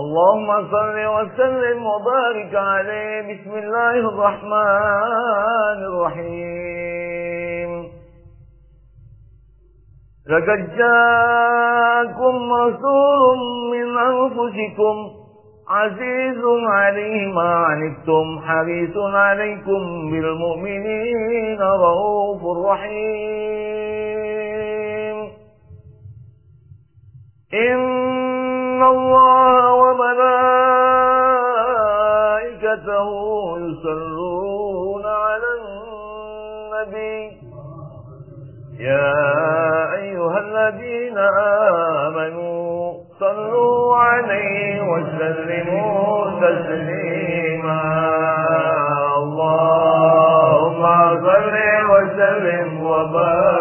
اللهم صل وسلم وبارك عليه. بسم الله الرحمن الرحيم. لقد جاءكم رسول من أنفسكم. عزيز عليه ما عنتم. حريص عليكم بالمؤمنين. رؤوف رحيم. إن وملائكته يصلون على النبي يا أيها الذين آمنوا صلوا عليه وسلموا تسليما اللهم صل وسلم وبارك